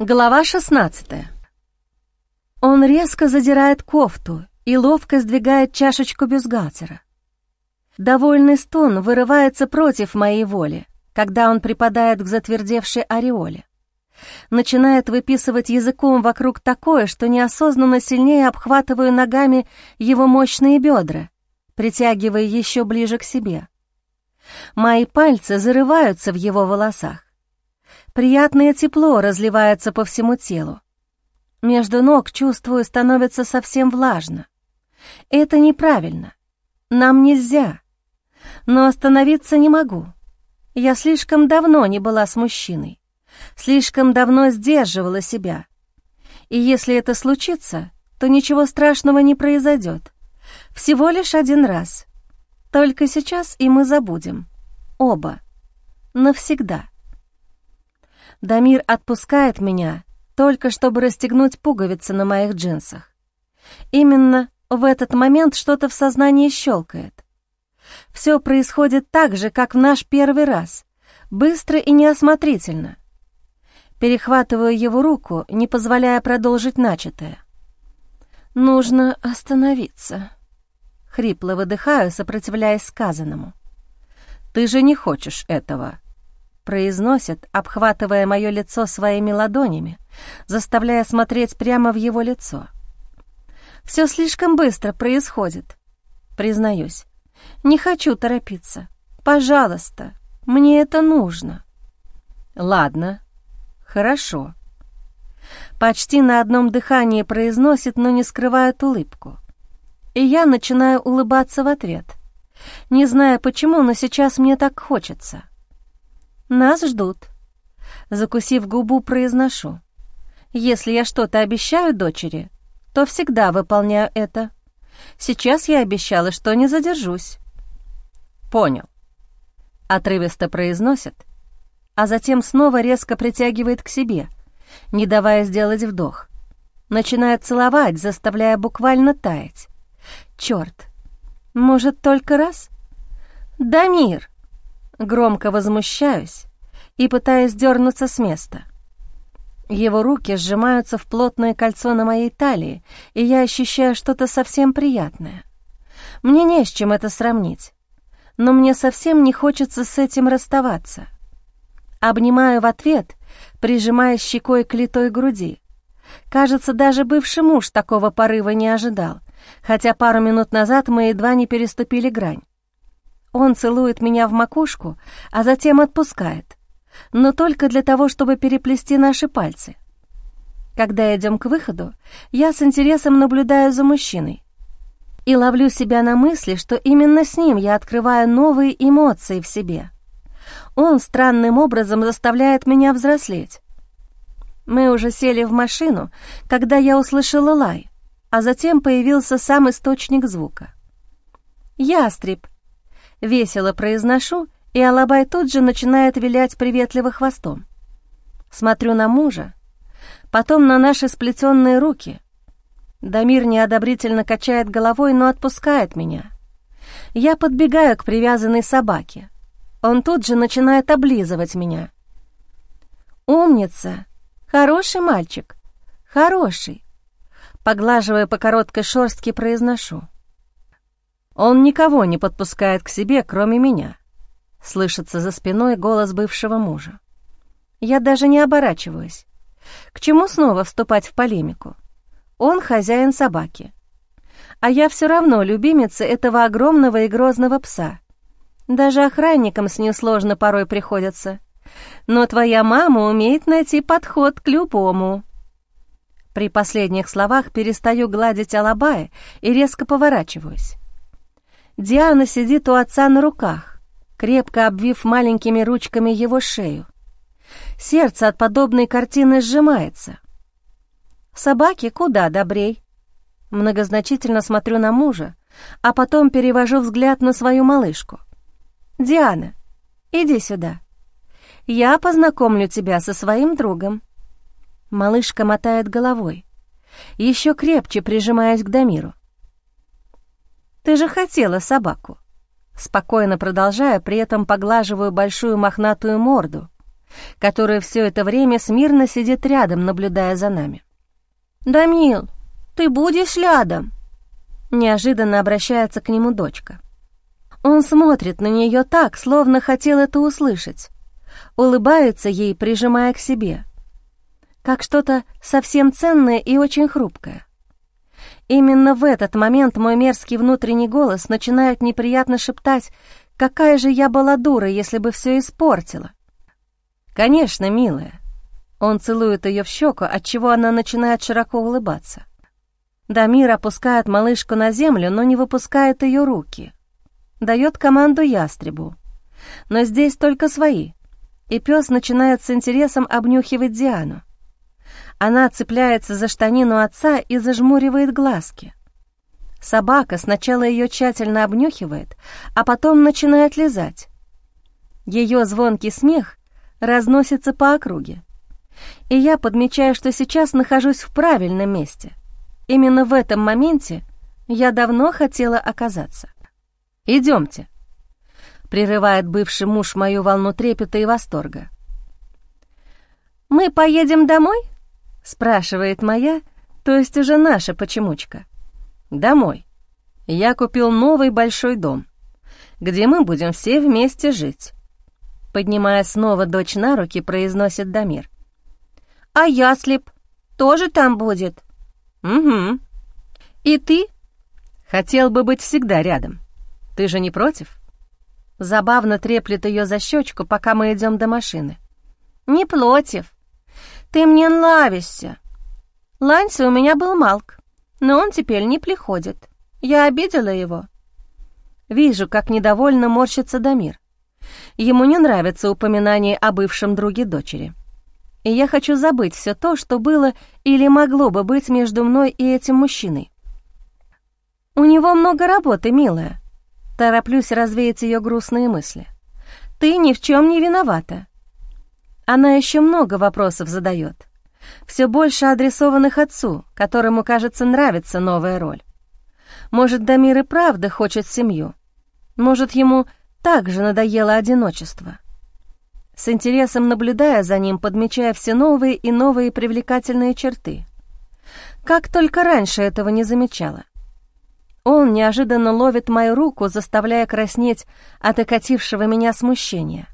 Глава 16 Он резко задирает кофту и ловко сдвигает чашечку бюстгальтера. Довольный стон вырывается против моей воли, когда он припадает к затвердевшей ореоле. Начинает выписывать языком вокруг такое, что неосознанно сильнее обхватываю ногами его мощные бедра, притягивая еще ближе к себе. Мои пальцы зарываются в его волосах. Приятное тепло разливается по всему телу. Между ног, чувствую, становится совсем влажно. Это неправильно. Нам нельзя. Но остановиться не могу. Я слишком давно не была с мужчиной. Слишком давно сдерживала себя. И если это случится, то ничего страшного не произойдет. Всего лишь один раз. Только сейчас и мы забудем. Оба. Навсегда. Дамир отпускает меня, только чтобы расстегнуть пуговицы на моих джинсах. Именно в этот момент что-то в сознании щелкает. Все происходит так же, как в наш первый раз, быстро и неосмотрительно. Перехватываю его руку, не позволяя продолжить начатое. «Нужно остановиться», — хрипло выдыхаю, сопротивляясь сказанному. «Ты же не хочешь этого», произносит, обхватывая мое лицо своими ладонями, заставляя смотреть прямо в его лицо. Все слишком быстро происходит, признаюсь. Не хочу торопиться. Пожалуйста, мне это нужно. Ладно, хорошо. Почти на одном дыхании произносит, но не скрывает улыбку. И я начинаю улыбаться в ответ. Не знаю почему, но сейчас мне так хочется. Нас ждут. Закусив губу, произношу. Если я что-то обещаю дочери, то всегда выполняю это. Сейчас я обещала, что не задержусь. Понял. Отрывисто произносит, а затем снова резко притягивает к себе, не давая сделать вдох. Начинает целовать, заставляя буквально таять. Черт, может, только раз? Да мир! Громко возмущаюсь и пытаюсь дернуться с места. Его руки сжимаются в плотное кольцо на моей талии, и я ощущаю что-то совсем приятное. Мне не с чем это сравнить, но мне совсем не хочется с этим расставаться. Обнимаю в ответ, прижимая щекой к литой груди. Кажется, даже бывший муж такого порыва не ожидал, хотя пару минут назад мы едва не переступили грань. Он целует меня в макушку, а затем отпускает, но только для того, чтобы переплести наши пальцы. Когда идем к выходу, я с интересом наблюдаю за мужчиной и ловлю себя на мысли, что именно с ним я открываю новые эмоции в себе. Он странным образом заставляет меня взрослеть. Мы уже сели в машину, когда я услышала лай, а затем появился сам источник звука. «Ястреб», Весело произношу, и Алабай тут же начинает вилять приветливо хвостом. Смотрю на мужа, потом на наши сплетенные руки. Дамир неодобрительно качает головой, но отпускает меня. Я подбегаю к привязанной собаке. Он тут же начинает облизывать меня. «Умница! Хороший мальчик! Хороший!» Поглаживая по короткой шорстке, произношу. Он никого не подпускает к себе, кроме меня. Слышится за спиной голос бывшего мужа. Я даже не оборачиваюсь. К чему снова вступать в полемику? Он хозяин собаки. А я все равно любимица этого огромного и грозного пса. Даже охранникам с ним сложно порой приходится. Но твоя мама умеет найти подход к любому. При последних словах перестаю гладить Алабая и резко поворачиваюсь. Диана сидит у отца на руках, крепко обвив маленькими ручками его шею. Сердце от подобной картины сжимается. Собаки куда добрей. Многозначительно смотрю на мужа, а потом перевожу взгляд на свою малышку. «Диана, иди сюда. Я познакомлю тебя со своим другом». Малышка мотает головой, еще крепче прижимаясь к Дамиру. Ты же хотела собаку. Спокойно продолжая, при этом поглаживаю большую мохнатую морду. который все это время смирно сидит рядом, наблюдая за нами. «Дамил, ты будешь рядом?» Неожиданно обращается к нему дочка. Он смотрит на нее так, словно хотел это услышать. Улыбается ей, прижимая к себе. Как что-то совсем ценное и очень хрупкое. Именно в этот момент мой мерзкий внутренний голос начинает неприятно шептать, какая же я была дура, если бы все испортила. «Конечно, милая». Он целует ее в щеку, отчего она начинает широко улыбаться. Дамир опускает малышку на землю, но не выпускает ее руки. Дает команду ястребу. Но здесь только свои, и пес начинает с интересом обнюхивать Диану. Она цепляется за штанину отца и зажмуривает глазки. Собака сначала ее тщательно обнюхивает, а потом начинает лизать. Ее звонкий смех разносится по округе. И я подмечаю, что сейчас нахожусь в правильном месте. Именно в этом моменте я давно хотела оказаться. «Идемте», — прерывает бывший муж мою волну трепета и восторга. «Мы поедем домой?» — спрашивает моя, то есть уже наша почемучка. «Домой. Я купил новый большой дом, где мы будем все вместе жить. Поднимая снова дочь на руки, произносит Дамир. «А яслеп тоже там будет?» «Угу. И ты?» «Хотел бы быть всегда рядом. Ты же не против?» Забавно треплет ее за щечку, пока мы идем до машины. «Не против. Ты мне нравишься. Ланси у меня был Малк, но он теперь не приходит. Я обидела его». Вижу, как недовольно морщится Дамир. Ему не нравится упоминание о бывшем друге дочери. И я хочу забыть все то, что было или могло бы быть между мной и этим мужчиной. У него много работы, милая. Тороплюсь развеять ее грустные мысли. Ты ни в чем не виновата. Она еще много вопросов задает. Все больше адресованных отцу, которому, кажется, нравится новая роль. Может, Дамир и правда хочет семью. Может, ему также надоело одиночество. С интересом наблюдая за ним, подмечая все новые и новые привлекательные черты. Как только раньше этого не замечала. Он неожиданно ловит мою руку, заставляя краснеть от окатившего меня смущения.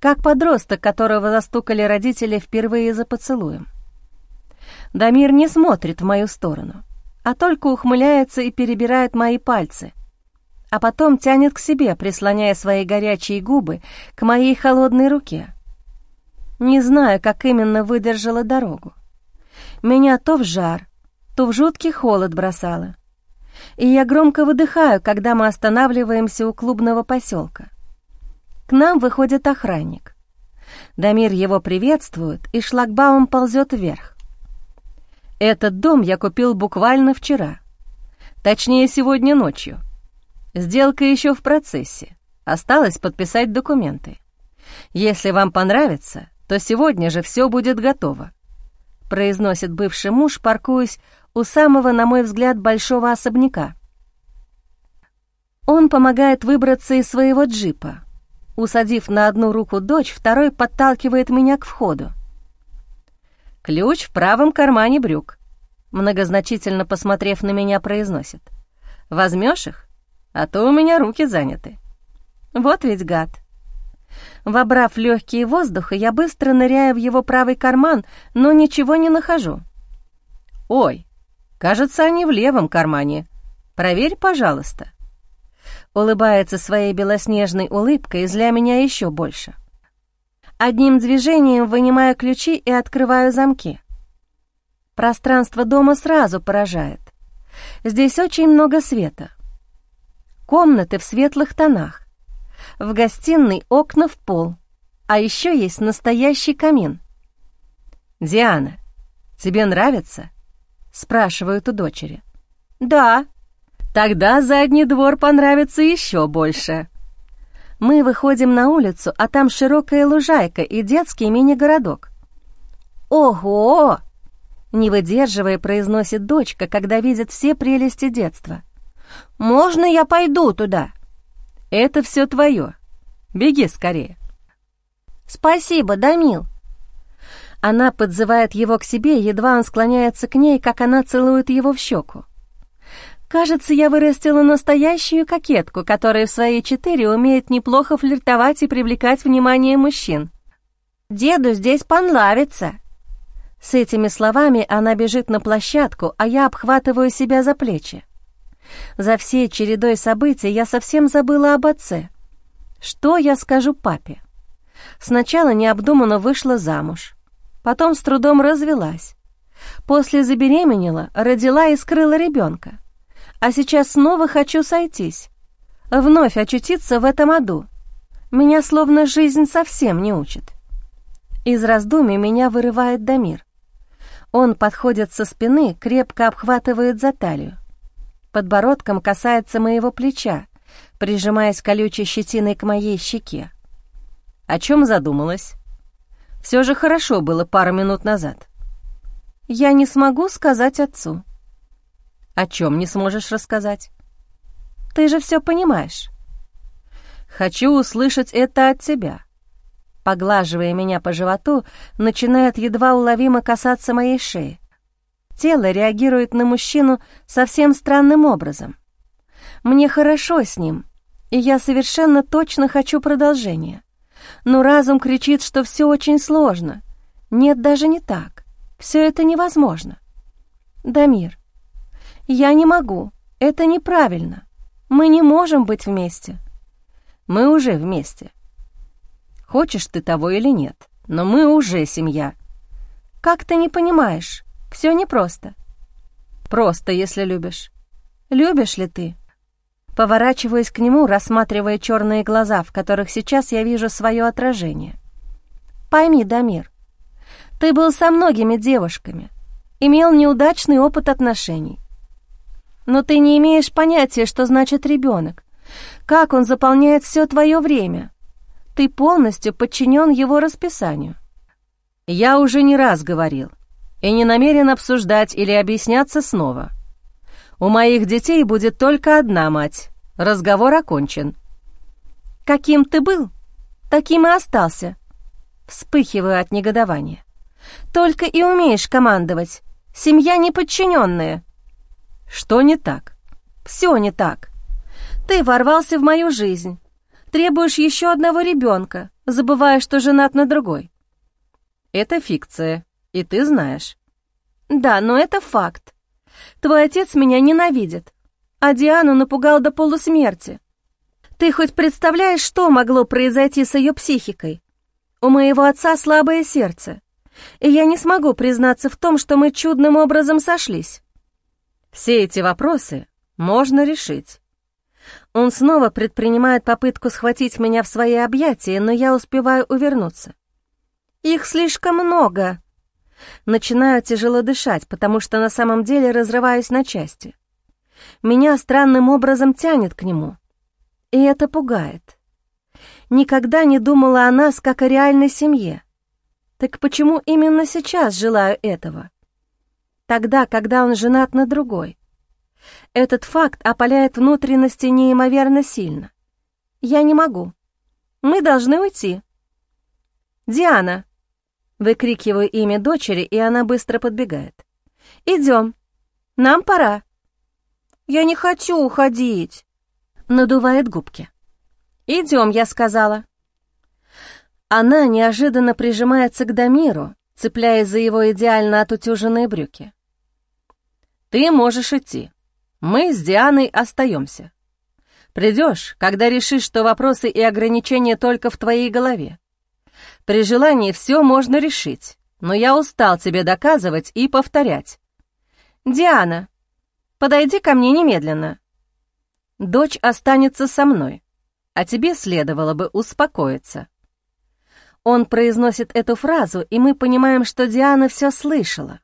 Как подросток, которого застукали родители впервые за поцелуем. Дамир не смотрит в мою сторону, а только ухмыляется и перебирает мои пальцы, а потом тянет к себе, прислоняя свои горячие губы к моей холодной руке. Не знаю, как именно выдержала дорогу. Меня то в жар, то в жуткий холод бросало. И я громко выдыхаю, когда мы останавливаемся у клубного поселка. К нам выходит охранник. Дамир его приветствует, и шлагбаум ползет вверх. Этот дом я купил буквально вчера. Точнее, сегодня ночью — Сделка еще в процессе. Осталось подписать документы. Если вам понравится, то сегодня же все будет готово», — произносит бывший муж, паркуясь у самого, на мой взгляд, большого особняка. Он помогает выбраться из своего джипа. Усадив на одну руку дочь, второй подталкивает меня к входу. «Ключ в правом кармане брюк», — многозначительно посмотрев на меня, произносит. «Возьмешь их?» а то у меня руки заняты. Вот ведь гад. Вобрав легкие воздуха, я быстро ныряю в его правый карман, но ничего не нахожу. «Ой, кажется, они в левом кармане. Проверь, пожалуйста». Улыбается своей белоснежной улыбкой, зля меня еще больше. Одним движением вынимаю ключи и открываю замки. Пространство дома сразу поражает. Здесь очень много света — комнаты в светлых тонах. В гостиной окна в пол, а еще есть настоящий камин. «Диана, тебе нравится?» — спрашивают у дочери. «Да». «Тогда задний двор понравится еще больше». Мы выходим на улицу, а там широкая лужайка и детский мини-городок. «Ого!» — не выдерживая, произносит дочка, когда видит все прелести детства. Можно я пойду туда?» «Это все твое. Беги скорее». «Спасибо, Дамил!» Она подзывает его к себе, едва он склоняется к ней, как она целует его в щеку. Кажется, я вырастила настоящую кокетку, которая в свои четыре умеет неплохо флиртовать и привлекать внимание мужчин. «Деду здесь понравится!» С этими словами она бежит на площадку, а я обхватываю себя за плечи. За всей чередой событий я совсем забыла об отце. Что я скажу папе? Сначала необдуманно вышла замуж, потом с трудом развелась. После забеременела, родила и скрыла ребенка. А сейчас снова хочу сойтись. Вновь очутиться в этом аду. Меня словно жизнь совсем не учит. Из раздумий меня вырывает Дамир. Он подходит со спины, крепко обхватывает за талию. Подбородком касается моего плеча, прижимаясь колючей щетиной к моей щеке. О чем задумалась? Все же хорошо было пару минут назад. Я не смогу сказать отцу. О чем не сможешь рассказать? Ты же все понимаешь. Хочу услышать это от тебя. Поглаживая меня по животу, начинает едва уловимо касаться моей шеи. Тело реагирует на мужчину совсем странным образом. Мне хорошо с ним, и я совершенно точно хочу продолжения. Но разум кричит, что все очень сложно. Нет, даже не так. Все это невозможно. Дамир, «Я не могу. Это неправильно. Мы не можем быть вместе». «Мы уже вместе. Хочешь ты того или нет, но мы уже семья». «Как ты не понимаешь? Все непросто». «Просто, если любишь». «Любишь ли ты?» Поворачиваясь к нему, рассматривая черные глаза, в которых сейчас я вижу свое отражение. «Пойми, Дамир, ты был со многими девушками, имел неудачный опыт отношений но ты не имеешь понятия, что значит ребенок, как он заполняет все твое время. Ты полностью подчинен его расписанию. Я уже не раз говорил и не намерен обсуждать или объясняться снова. У моих детей будет только одна мать. Разговор окончен. Каким ты был, таким и остался. Вспыхиваю от негодования. Только и умеешь командовать. Семья неподчиненная. Что не так? Все не так. Ты ворвался в мою жизнь, требуешь еще одного ребенка, забывая, что женат на другой. Это фикция, и ты знаешь. Да, но это факт. Твой отец меня ненавидит, а Диану напугал до полусмерти. Ты хоть представляешь, что могло произойти с ее психикой? У моего отца слабое сердце, и я не смогу признаться в том, что мы чудным образом сошлись. Все эти вопросы можно решить. Он снова предпринимает попытку схватить меня в свои объятия, но я успеваю увернуться. Их слишком много. Начинаю тяжело дышать, потому что на самом деле разрываюсь на части. Меня странным образом тянет к нему. И это пугает. Никогда не думала о нас, как о реальной семье. Так почему именно сейчас желаю этого? Тогда, когда он женат на другой. Этот факт опаляет внутренности неимоверно сильно. Я не могу. Мы должны уйти. «Диана!» Выкрикиваю имя дочери, и она быстро подбегает. «Идем. Нам пора». «Я не хочу уходить», — надувает губки. «Идем», — я сказала. Она неожиданно прижимается к Дамиру, цепляясь за его идеально отутюженные брюки. Ты можешь идти. Мы с Дианой остаемся. Придешь, когда решишь, что вопросы и ограничения только в твоей голове. При желании все можно решить, но я устал тебе доказывать и повторять. Диана, подойди ко мне немедленно. Дочь останется со мной, а тебе следовало бы успокоиться. Он произносит эту фразу, и мы понимаем, что Диана все слышала.